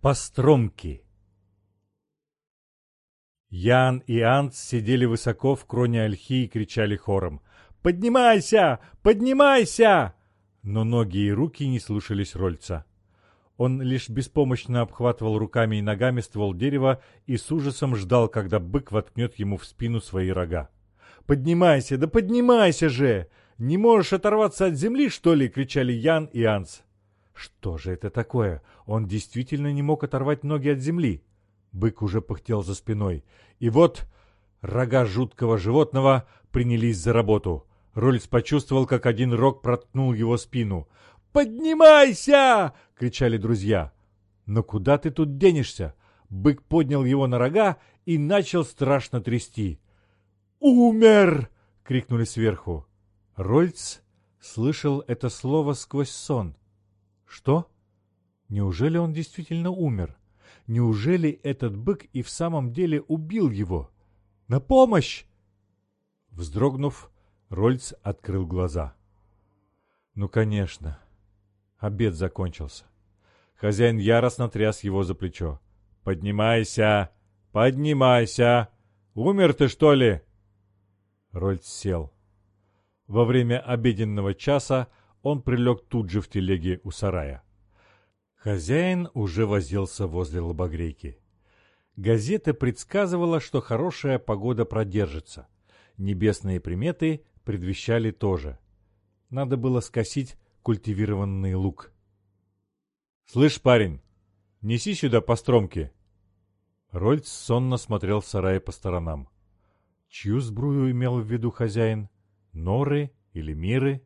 Постромки Ян и Ант сидели высоко в кроне ольхи и кричали хором «Поднимайся! Поднимайся!» Но ноги и руки не слушались Рольца. Он лишь беспомощно обхватывал руками и ногами ствол дерева и с ужасом ждал, когда бык воткнет ему в спину свои рога. «Поднимайся! Да поднимайся же! Не можешь оторваться от земли, что ли?» — кричали Ян и Анс. Что же это такое? Он действительно не мог оторвать ноги от земли. Бык уже пыхтел за спиной. И вот рога жуткого животного принялись за работу. Рольц почувствовал, как один рог проткнул его спину. «Поднимайся!» — кричали друзья. «Но куда ты тут денешься?» Бык поднял его на рога и начал страшно трясти. «Умер!» — крикнули сверху. Рольц слышал это слово сквозь сон. Что? Неужели он действительно умер? Неужели этот бык и в самом деле убил его? На помощь! Вздрогнув, Рольц открыл глаза. Ну, конечно. Обед закончился. Хозяин яростно тряс его за плечо. «Поднимайся! Поднимайся! Умер ты, что ли?» Рольц сел. Во время обеденного часа он прилег тут же в телеге у сарая. Хозяин уже возился возле лобогрейки. Газета предсказывала, что хорошая погода продержится. Небесные приметы предвещали тоже. Надо было скосить культивированный лук. «Слышь, парень, неси сюда по стромке!» Рольц сонно смотрел в сарае по сторонам. Чью сбрую имел в виду хозяин? Норы или миры?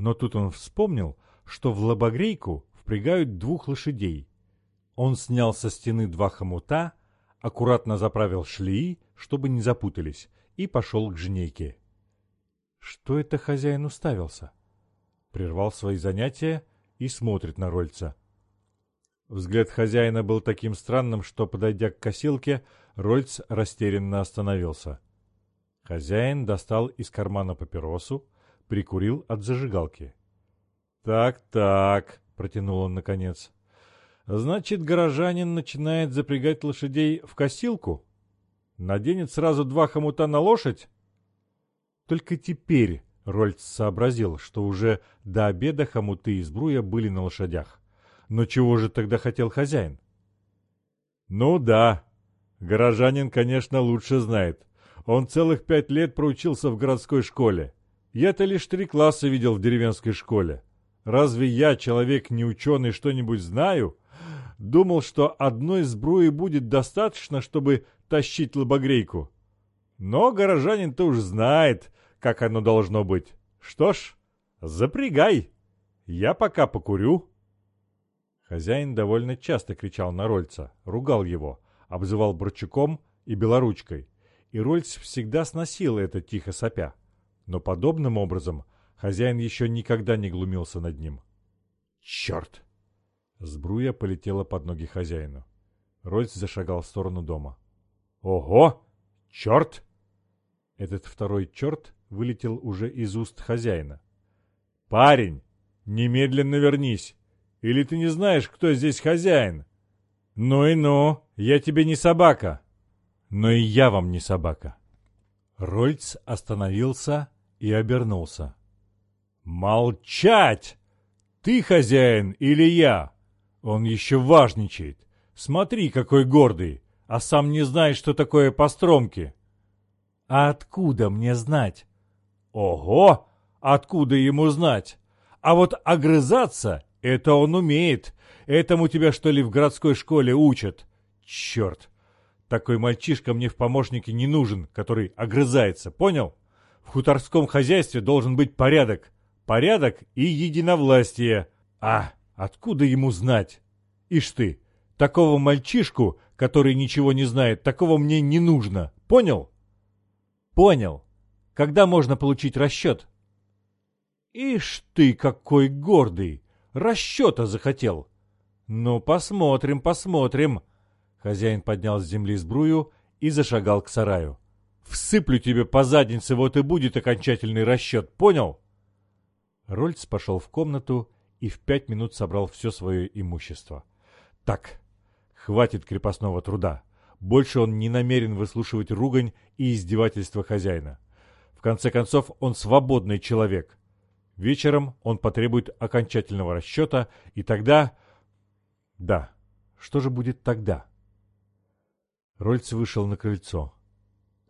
Но тут он вспомнил, что в лобогрейку впрягают двух лошадей. Он снял со стены два хомута, аккуратно заправил шлеи, чтобы не запутались, и пошел к жнейке. Что это хозяин уставился? Прервал свои занятия и смотрит на Рольца. Взгляд хозяина был таким странным, что, подойдя к косилке, Рольц растерянно остановился. Хозяин достал из кармана папиросу, прикурил от зажигалки. «Так-так», — протянул он наконец. «Значит, горожанин начинает запрягать лошадей в косилку? Наденет сразу два хомута на лошадь?» Только теперь Рольц сообразил, что уже до обеда хомуты и сбруя были на лошадях. Но чего же тогда хотел хозяин? «Ну да, горожанин, конечно, лучше знает. Он целых пять лет проучился в городской школе. Я-то лишь три класса видел в деревенской школе. Разве я, человек не ученый, что-нибудь знаю? Думал, что одной сбруи будет достаточно, чтобы тащить лобогрейку. Но горожанин-то уж знает, как оно должно быть. Что ж, запрягай. Я пока покурю. Хозяин довольно часто кричал на Рольца, ругал его, обзывал Борчуком и Белоручкой. И Рольц всегда сносил это тихо сопя но подобным образом хозяин еще никогда не глумился над ним. «Черт!» Сбруя полетела под ноги хозяину. Рольц зашагал в сторону дома. «Ого! Черт!» Этот второй черт вылетел уже из уст хозяина. «Парень, немедленно вернись! Или ты не знаешь, кто здесь хозяин?» «Ну и ну, я тебе не собака!» «Но и я вам не собака!» Рольц остановился и обернулся. «Молчать! Ты хозяин или я? Он еще важничает. Смотри, какой гордый, а сам не знает, что такое постромки». «А откуда мне знать?» «Ого! Откуда ему знать? А вот огрызаться — это он умеет. Этому тебя, что ли, в городской школе учат? Черт! Такой мальчишка мне в помощнике не нужен, который огрызается, понял?» В хуторском хозяйстве должен быть порядок. Порядок и единовластие. А откуда ему знать? Ишь ты, такого мальчишку, который ничего не знает, такого мне не нужно. Понял? Понял. Когда можно получить расчет? Ишь ты, какой гордый! Расчета захотел. Ну, посмотрим, посмотрим. Хозяин поднял с земли сбрую и зашагал к сараю. Всыплю тебе по заднице, вот и будет окончательный расчет, понял?» Рольц пошел в комнату и в пять минут собрал все свое имущество. «Так, Хватит крепостного труда. Больше он не намерен выслушивать ругань и издевательства хозяина. В конце концов, он свободный человек. Вечером он потребует окончательного расчета, и тогда... Да, что же будет тогда? Рольц вышел на крыльцо.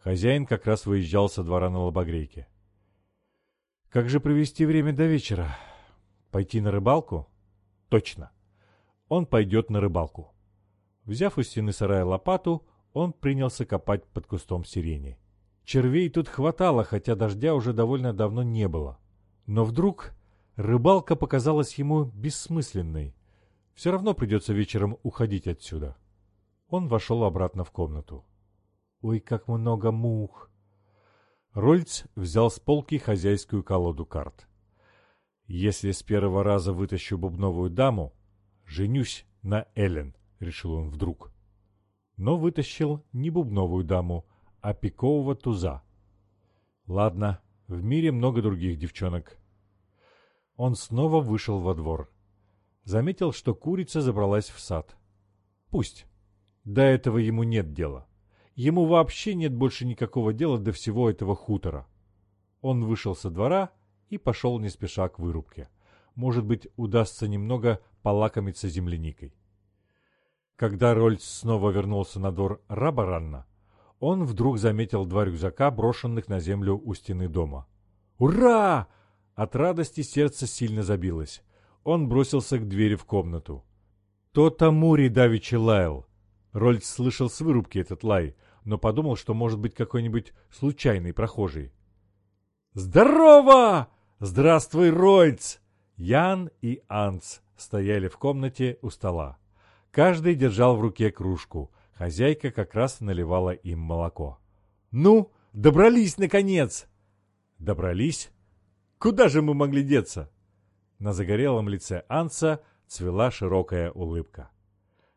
Хозяин как раз выезжал со двора на лобогрейке. Как же провести время до вечера? Пойти на рыбалку? Точно. Он пойдет на рыбалку. Взяв у стены сарая лопату, он принялся копать под кустом сирени. Червей тут хватало, хотя дождя уже довольно давно не было. Но вдруг рыбалка показалась ему бессмысленной. Все равно придется вечером уходить отсюда. Он вошел обратно в комнату. Ой, как много мух! Рольц взял с полки хозяйскую колоду карт. Если с первого раза вытащу бубновую даму, женюсь на Эллен, решил он вдруг. Но вытащил не бубновую даму, а пикового туза. Ладно, в мире много других девчонок. Он снова вышел во двор. Заметил, что курица забралась в сад. Пусть. До этого ему нет дела. Ему вообще нет больше никакого дела до всего этого хутора. Он вышел со двора и пошел не спеша к вырубке. Может быть, удастся немного полакомиться земляникой. Когда Рольц снова вернулся на двор Рабаранна, он вдруг заметил два рюкзака, брошенных на землю у стены дома. «Ура!» От радости сердце сильно забилось. Он бросился к двери в комнату. То-то Мури давичи лаял. Рольц слышал с вырубки этот лай, но подумал, что может быть какой-нибудь случайный прохожий. «Здорово! Здравствуй, Рольц!» Ян и Анц стояли в комнате у стола. Каждый держал в руке кружку. Хозяйка как раз наливала им молоко. «Ну, добрались, наконец!» «Добрались? Куда же мы могли деться?» На загорелом лице Анца цвела широкая улыбка.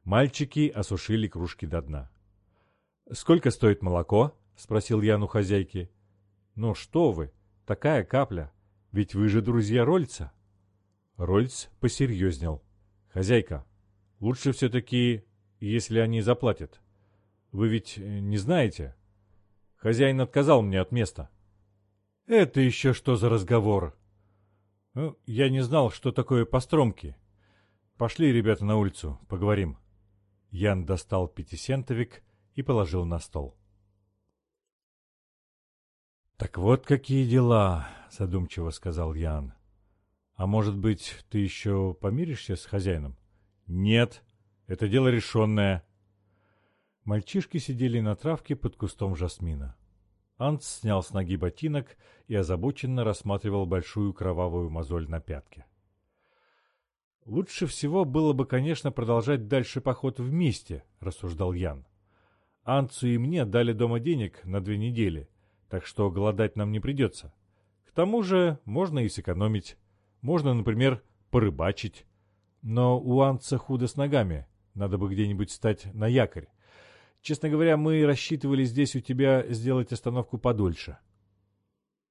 Мальчики осушили кружки до дна. «Сколько стоит молоко?» — спросил Ян у хозяйки. «Ну что вы, такая капля, ведь вы же друзья Рольца». Рольц посерьезнел. «Хозяйка, лучше все-таки, если они заплатят. Вы ведь не знаете?» Хозяин отказал мне от места. «Это еще что за разговор?» ну, «Я не знал, что такое постромки. Пошли, ребята, на улицу, поговорим». Ян достал пятисентовик и положил на стол. «Так вот какие дела», — задумчиво сказал Ян. «А может быть, ты еще помиришься с хозяином?» «Нет, это дело решенное». Мальчишки сидели на травке под кустом жасмина. Ант снял с ноги ботинок и озабоченно рассматривал большую кровавую мозоль на пятке. «Лучше всего было бы, конечно, продолжать дальше поход вместе», — рассуждал Ян. «Анцу и мне дали дома денег на две недели, так что голодать нам не придется. К тому же можно и сэкономить. Можно, например, порыбачить. Но у Анца худо с ногами, надо бы где-нибудь стать на якорь. Честно говоря, мы рассчитывали здесь у тебя сделать остановку подольше.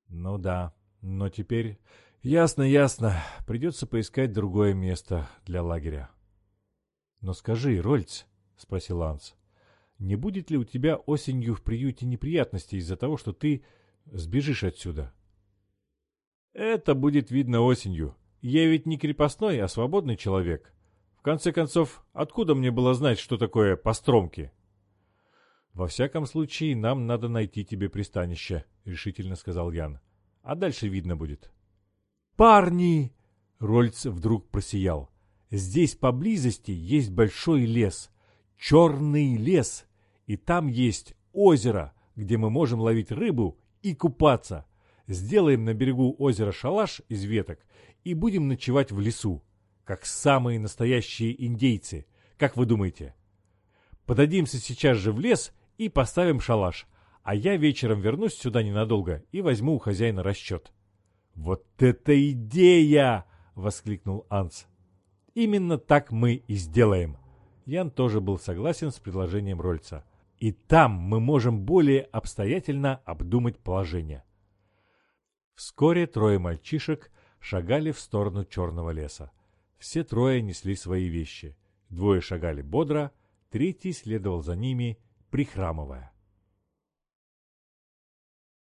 Ну да, но теперь... Ясно, ясно. Придется поискать другое место для лагеря. Но скажи, Рольц, спросил Анс, не будет ли у тебя осенью в приюте неприятностей из-за того, что ты сбежишь отсюда? Это будет видно осенью. Я ведь не крепостной, а свободный человек. В конце концов, откуда мне было знать, что такое постромки? «Во всяком случае, нам надо найти тебе пристанище», — решительно сказал Ян. «А дальше видно будет». «Парни!» — Рольц вдруг просиял. «Здесь поблизости есть большой лес. Черный лес. И там есть озеро, где мы можем ловить рыбу и купаться. Сделаем на берегу озера шалаш из веток и будем ночевать в лесу, как самые настоящие индейцы. Как вы думаете?» Подадимся сейчас же в лес и поставим шалаш, а я вечером вернусь сюда ненадолго и возьму у хозяина расчет». «Вот это идея!» — воскликнул Анс. «Именно так мы и сделаем». Ян тоже был согласен с предложением Рольца. «И там мы можем более обстоятельно обдумать положение». Вскоре трое мальчишек шагали в сторону черного леса. Все трое несли свои вещи. Двое шагали бодро, Третий следовал за ними, прихрамывая.